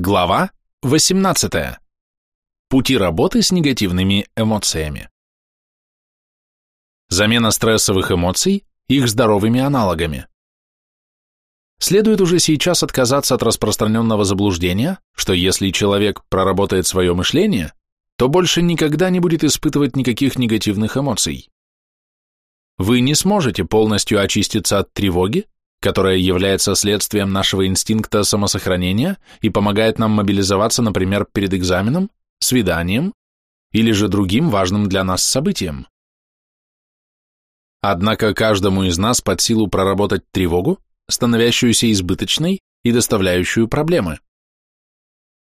Глава 18. Пути работы с негативными эмоциями. Замена стрессовых эмоций их здоровыми аналогами. Следует уже сейчас отказаться от распространенного заблуждения, что если человек проработает свое мышление, то больше никогда не будет испытывать никаких негативных эмоций. Вы не сможете полностью очиститься от тревоги, которая является следствием нашего инстинкта самосохранения и помогает нам мобилизоваться, например, перед экзаменом, свиданием или же другим важным для нас событием. Однако каждому из нас под силу проработать тревогу, становящуюся избыточной и доставляющую проблемы.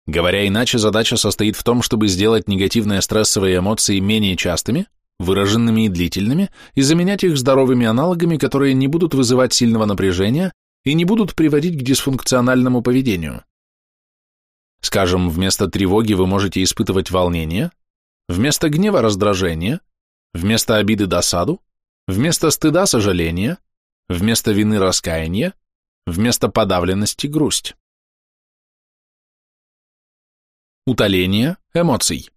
Говоря иначе, задача состоит в том, чтобы сделать негативные стрессовые эмоции менее частыми, выраженными и длительными, и заменять их здоровыми аналогами, которые не будут вызывать сильного напряжения и не будут приводить к дисфункциональному поведению. Скажем, вместо тревоги вы можете испытывать волнение, вместо гнева – раздражение, вместо обиды – досаду, вместо стыда – сожаление, вместо вины – раскаяние, вместо подавленности – грусть. Утоление эмоций.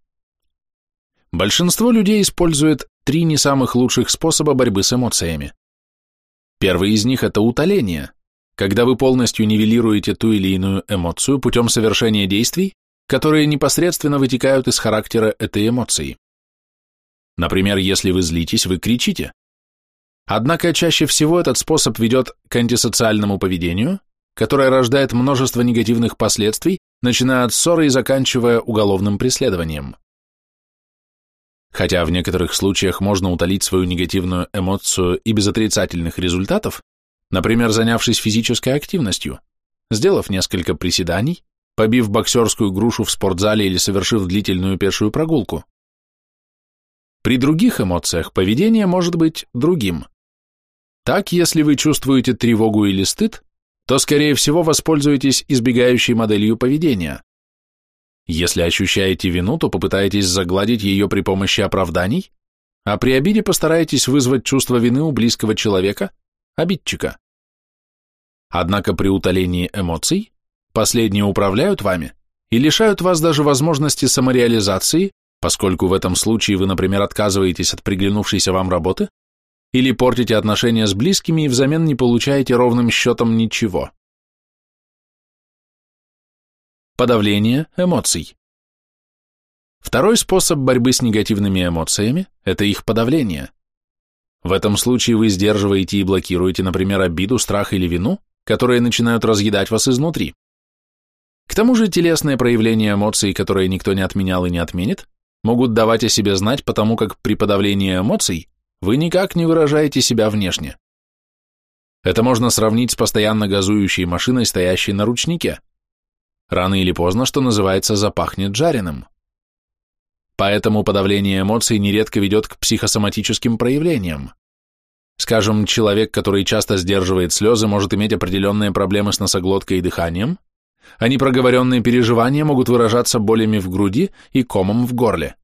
Большинство людей использует три не самых лучших способа борьбы с эмоциями. Первый из них – это утоление, когда вы полностью нивелируете ту или иную эмоцию путем совершения действий, которые непосредственно вытекают из характера этой эмоции. Например, если вы злитесь, вы кричите. Однако чаще всего этот способ ведет к антисоциальному поведению, которое рождает множество негативных последствий, начиная от ссоры и заканчивая уголовным преследованием. Хотя в некоторых случаях можно утолить свою негативную эмоцию и без отрицательных результатов, например, занявшись физической активностью, сделав несколько приседаний, побив боксерскую грушу в спортзале или совершив длительную пешую прогулку. При других эмоциях поведение может быть другим. Так, если вы чувствуете тревогу или стыд, то, скорее всего, воспользуетесь избегающей моделью поведения. Если ощущаете вину, то попытаетесь загладить ее при помощи оправданий, а при обиде постарайтесь вызвать чувство вины у близкого человека, обидчика. Однако при утолении эмоций последние управляют вами и лишают вас даже возможности самореализации, поскольку в этом случае вы, например, отказываетесь от приглянувшейся вам работы или портите отношения с близкими и взамен не получаете ровным счетом ничего. Подавление эмоций. Второй способ борьбы с негативными эмоциями – это их подавление. В этом случае вы сдерживаете и блокируете, например, обиду, страх или вину, которые начинают разъедать вас изнутри. К тому же телесные проявления эмоций, которые никто не отменял и не отменит, могут давать о себе знать, потому как при подавлении эмоций вы никак не выражаете себя внешне. Это можно сравнить с постоянно газующей машиной, стоящей на ручнике. Рано или поздно, что называется, запахнет жареным. Поэтому подавление эмоций нередко ведет к психосоматическим проявлениям. Скажем, человек, который часто сдерживает слезы, может иметь определенные проблемы с носоглоткой и дыханием, а непроговоренные переживания могут выражаться болями в груди и комом в горле.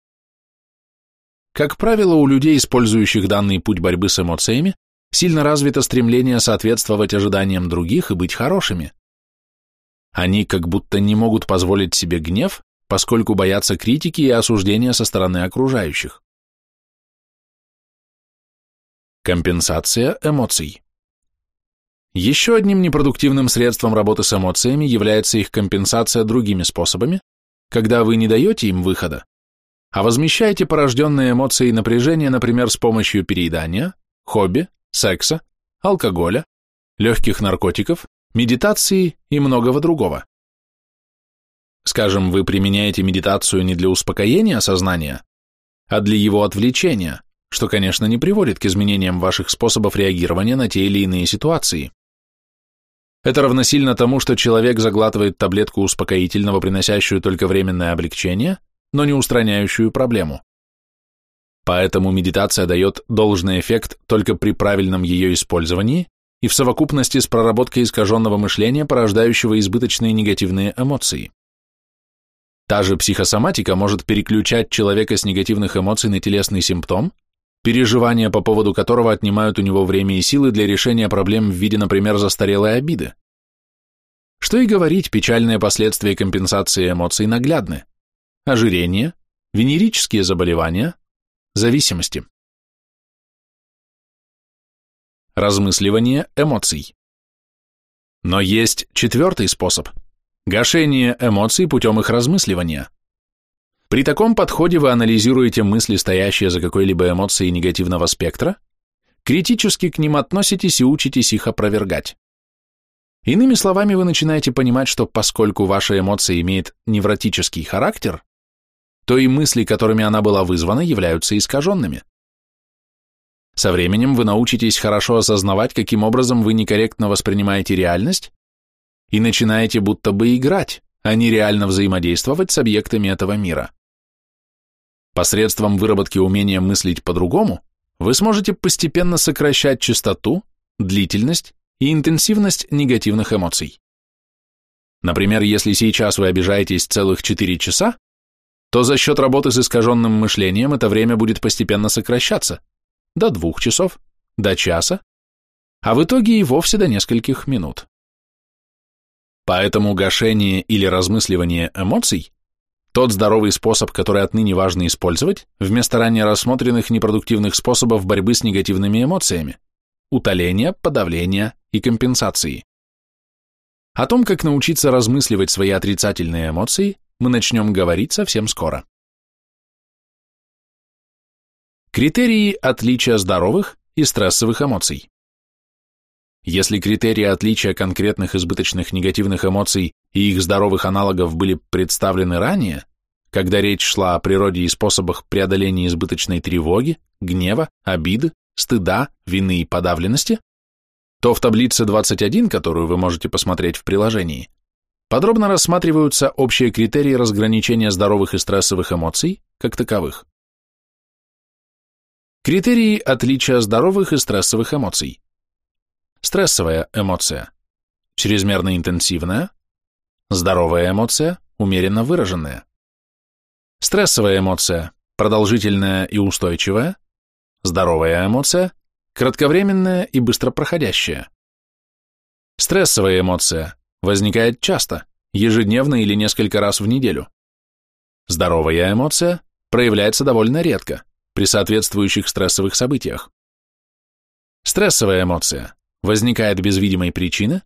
Как правило, у людей, использующих данный путь борьбы с эмоциями, сильно развито стремление соответствовать ожиданиям других и быть хорошими. Они как будто не могут позволить себе гнев, поскольку боятся критики и осуждения со стороны окружающих. Компенсация эмоций. Еще одним непродуктивным средством работы с эмоциями является их компенсация другими способами, когда вы не даете им выхода, а возмещаете порожденные эмоции и напряжение, например, с помощью переедания, хобби, секса, алкоголя, легких наркотиков, медитации и многого другого. Скажем, вы применяете медитацию не для успокоения сознания, а для его отвлечения, что, конечно, не приводит к изменениям ваших способов реагирования на те или иные ситуации. Это равносильно тому, что человек заглатывает таблетку успокоительного, приносящую только временное облегчение, но не устраняющую проблему. Поэтому медитация дает должный эффект только при правильном ее использовании и в совокупности с проработкой искаженного мышления, порождающего избыточные негативные эмоции. Та же психосоматика может переключать человека с негативных эмоций на телесный симптом, переживания по поводу которого отнимают у него время и силы для решения проблем в виде, например, застарелой обиды. Что и говорить, печальные последствия компенсации эмоций наглядны. Ожирение, венерические заболевания, зависимости. Размысливание эмоций. Но есть четвертый способ – гашение эмоций путем их размысливания. При таком подходе вы анализируете мысли, стоящие за какой-либо эмоцией негативного спектра, критически к ним относитесь и учитесь их опровергать. Иными словами, вы начинаете понимать, что поскольку ваша эмоция имеет невротический характер, то и мысли, которыми она была вызвана, являются искаженными. Со временем вы научитесь хорошо осознавать, каким образом вы некорректно воспринимаете реальность и начинаете будто бы играть, а не реально взаимодействовать с объектами этого мира. Посредством выработки умения мыслить по-другому вы сможете постепенно сокращать частоту, длительность и интенсивность негативных эмоций. Например, если сейчас вы обижаетесь целых 4 часа, то за счет работы с искаженным мышлением это время будет постепенно сокращаться, до двух часов, до часа, а в итоге и вовсе до нескольких минут. Поэтому гашение или размысливание эмоций – тот здоровый способ, который отныне важно использовать, вместо ранее рассмотренных непродуктивных способов борьбы с негативными эмоциями – утоления, подавления и компенсации. О том, как научиться размысливать свои отрицательные эмоции, мы начнем говорить совсем скоро. Критерии отличия здоровых и стрессовых эмоций. Если критерии отличия конкретных избыточных негативных эмоций и их здоровых аналогов были представлены ранее, когда речь шла о природе и способах преодоления избыточной тревоги, гнева, обиды, стыда, вины и подавленности, то в таблице 21, которую вы можете посмотреть в приложении, подробно рассматриваются общие критерии разграничения здоровых и стрессовых эмоций как таковых. Критерии отличия здоровых и стрессовых эмоций. Стрессовая эмоция. Чрезмерно интенсивная. Здоровая эмоция, умеренно выраженная. Стрессовая эмоция, продолжительная и устойчивая. Здоровая эмоция, кратковременная и быстро проходящая. Стрессовая эмоция возникает часто, ежедневно или несколько раз в неделю. Здоровая эмоция проявляется довольно редко, при соответствующих стрессовых событиях. Стрессовая эмоция возникает без видимой причины,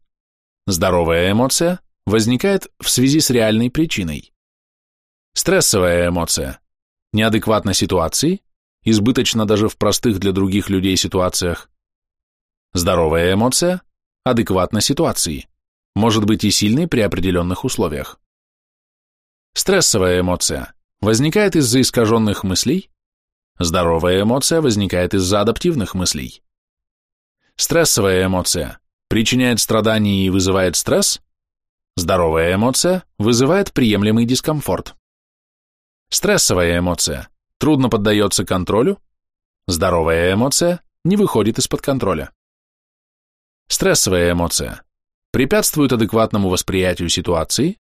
здоровая эмоция возникает в связи с реальной причиной. Стрессовая эмоция неадекватна ситуации, избыточна даже в простых для других людей ситуациях. Здоровая эмоция адекватна ситуации, может быть и сильной при определенных условиях. Стрессовая эмоция возникает из-за искаженных мыслей, Здоровая эмоция возникает из-за адаптивных мыслей. Стрессовая эмоция причиняет страдания и вызывает стресс. Здоровая эмоция вызывает приемлемый дискомфорт. Стрессовая эмоция трудно поддается контролю. Здоровая эмоция не выходит из-под контроля. Стрессовая эмоция препятствует адекватному восприятию ситуации.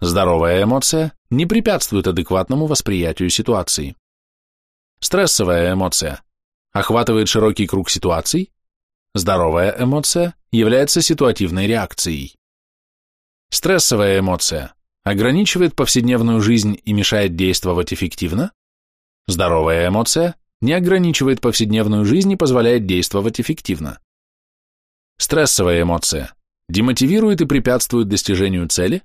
Здоровая эмоция не препятствует адекватному восприятию ситуации. Стрессовая эмоция. Охватывает широкий круг ситуаций, здоровая эмоция является ситуативной реакцией. Стрессовая эмоция. Ограничивает повседневную жизнь и мешает действовать эффективно, здоровая эмоция. Не ограничивает повседневную жизнь и позволяет действовать эффективно. Стрессовая эмоция. Демотивирует и препятствует достижению цели,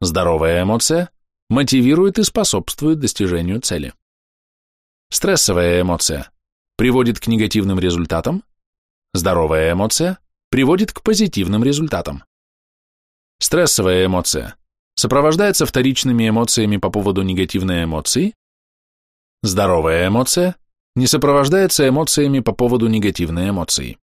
здоровая эмоция. Мотивирует и способствует достижению цели. Стрессовая эмоция приводит к негативным результатам, здоровая эмоция приводит к позитивным результатам. Стрессовая эмоция сопровождается вторичными эмоциями по поводу негативной эмоции, здоровая эмоция не сопровождается эмоциями по поводу негативной эмоции.